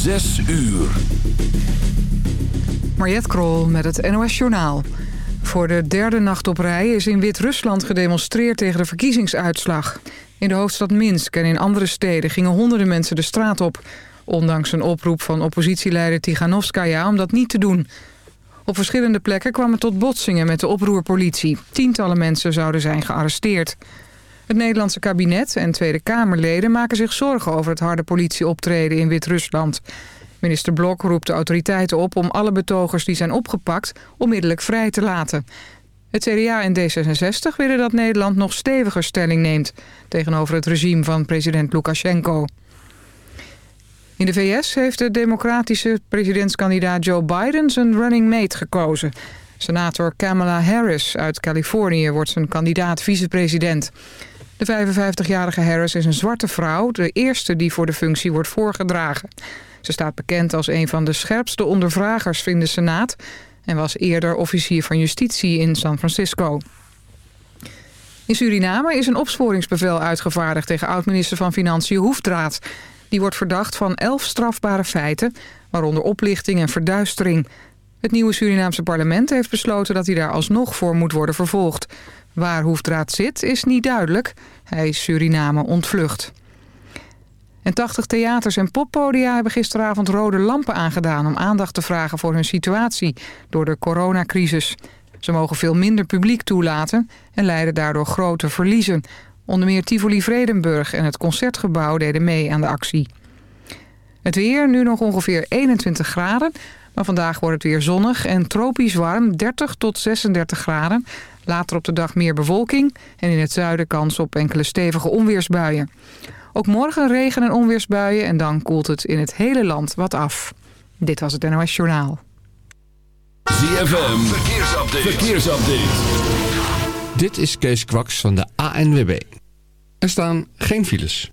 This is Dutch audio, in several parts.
Zes uur. Mariette Krol met het NOS Journaal. Voor de derde nacht op rij is in Wit-Rusland gedemonstreerd tegen de verkiezingsuitslag. In de hoofdstad Minsk en in andere steden gingen honderden mensen de straat op. Ondanks een oproep van oppositieleider Tiganovskaya om dat niet te doen. Op verschillende plekken kwamen tot botsingen met de oproerpolitie. Tientallen mensen zouden zijn gearresteerd. Het Nederlandse kabinet en Tweede Kamerleden maken zich zorgen over het harde politieoptreden in Wit-Rusland. Minister Blok roept de autoriteiten op om alle betogers die zijn opgepakt onmiddellijk vrij te laten. Het CDA en D66 willen dat Nederland nog steviger stelling neemt tegenover het regime van president Lukashenko. In de VS heeft de democratische presidentskandidaat Joe Biden zijn running mate gekozen. Senator Kamala Harris uit Californië wordt zijn kandidaat vicepresident. De 55-jarige Harris is een zwarte vrouw, de eerste die voor de functie wordt voorgedragen. Ze staat bekend als een van de scherpste ondervragers in de Senaat... en was eerder officier van justitie in San Francisco. In Suriname is een opsporingsbevel uitgevaardigd tegen oud-minister van Financiën Hoefdraad. Die wordt verdacht van elf strafbare feiten, waaronder oplichting en verduistering. Het nieuwe Surinaamse parlement heeft besloten dat hij daar alsnog voor moet worden vervolgd. Waar Hoefdraad zit is niet duidelijk. Hij is Suriname ontvlucht. En 80 theaters en poppodia hebben gisteravond rode lampen aangedaan... om aandacht te vragen voor hun situatie door de coronacrisis. Ze mogen veel minder publiek toelaten en leiden daardoor grote verliezen. Onder meer Tivoli Vredenburg en het Concertgebouw deden mee aan de actie. Het weer, nu nog ongeveer 21 graden... maar vandaag wordt het weer zonnig en tropisch warm, 30 tot 36 graden... Later op de dag meer bewolking en in het zuiden kans op enkele stevige onweersbuien. Ook morgen regen- en onweersbuien en dan koelt het in het hele land wat af. Dit was het NOS Journaal. ZFM, verkeersupdate. verkeersupdate. Dit is Kees Kwaks van de ANWB. Er staan geen files.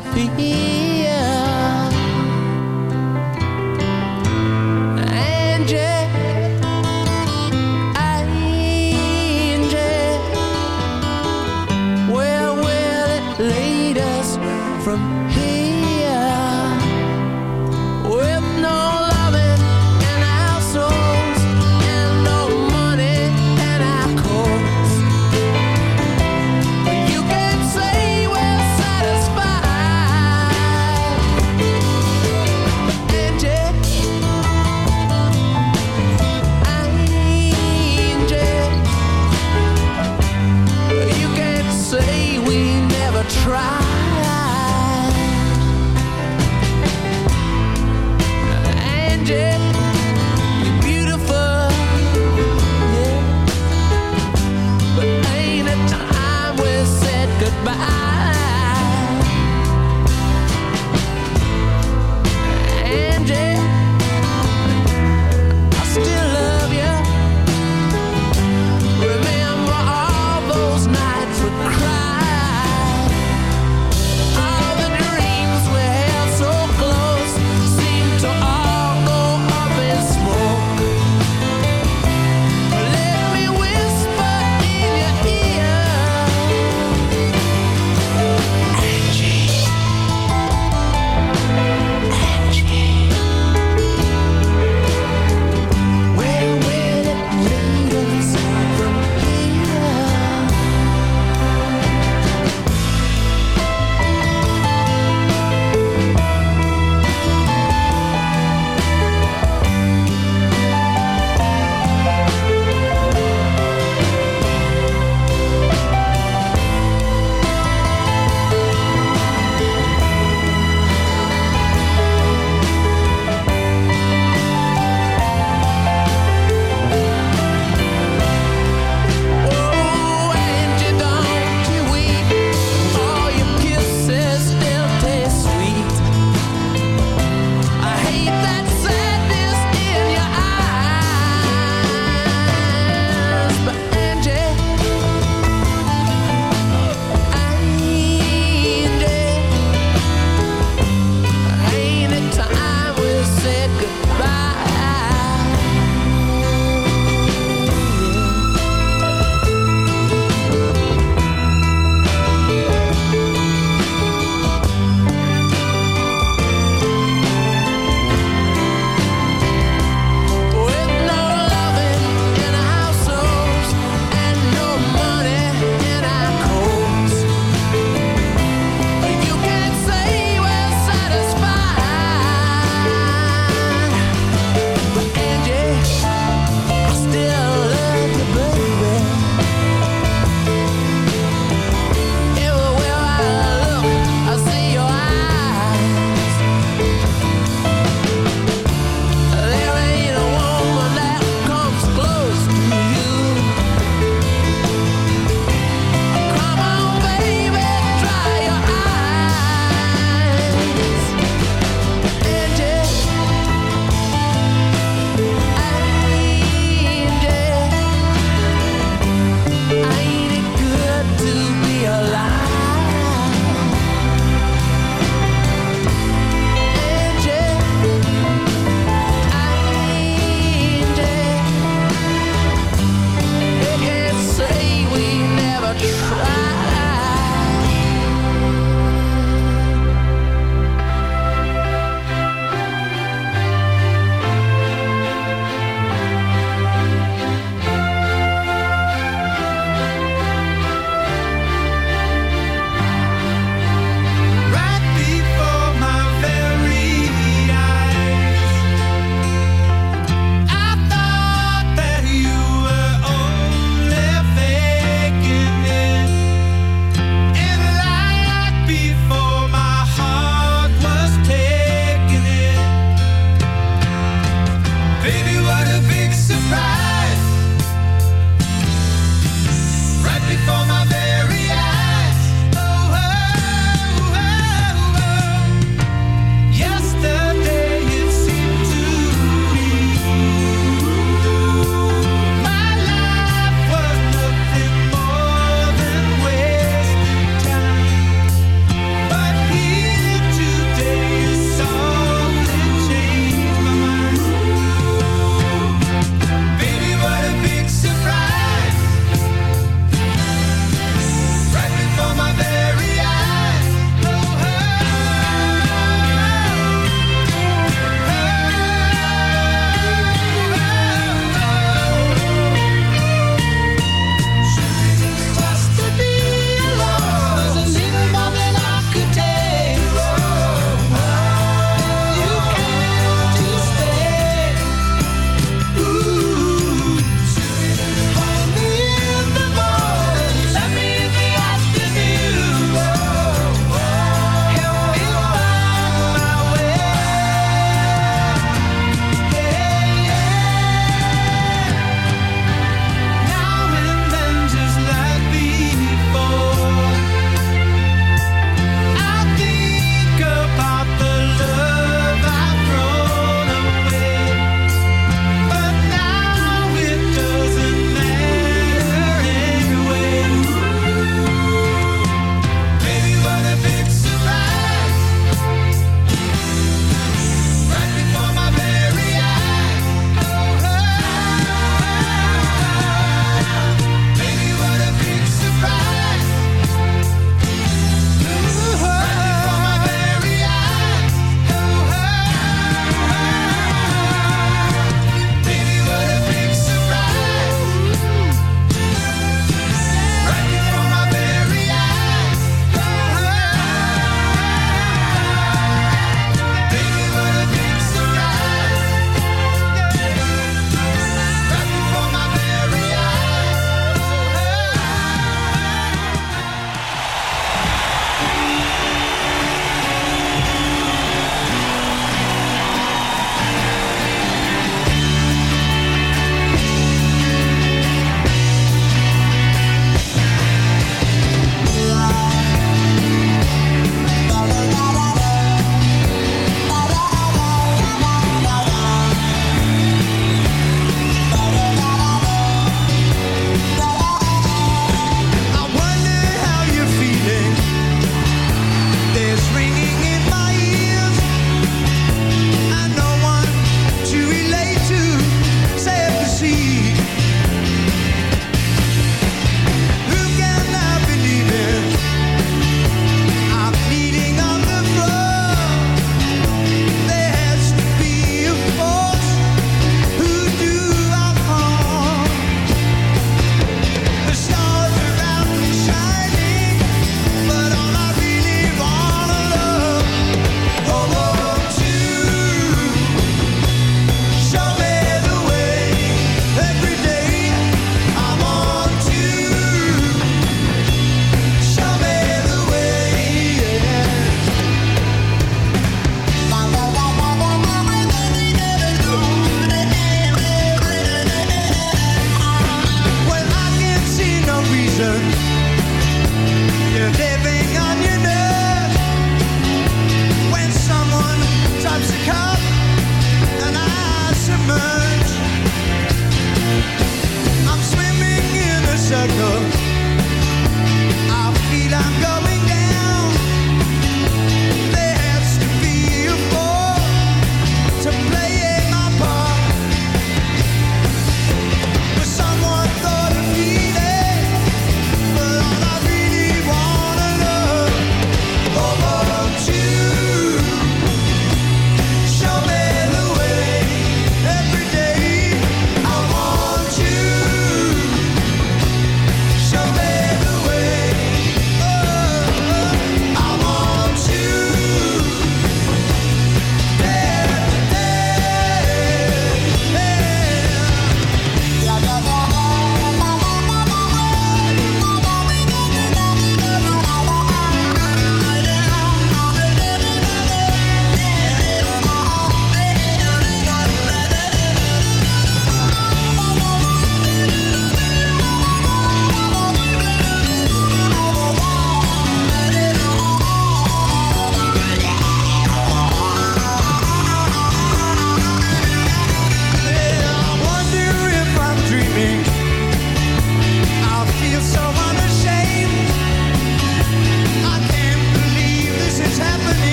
philosophy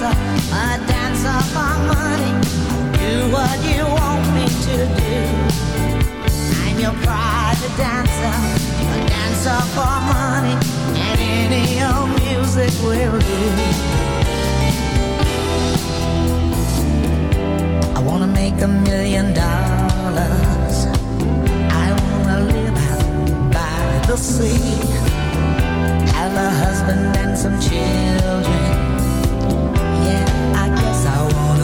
a dancer for money. Do what you want me to do. I'm your private dancer, a dancer for money, and any old music will do. I wanna make a million dollars. I wanna live out by the sea have a husband and some children.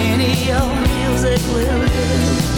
any old music will do.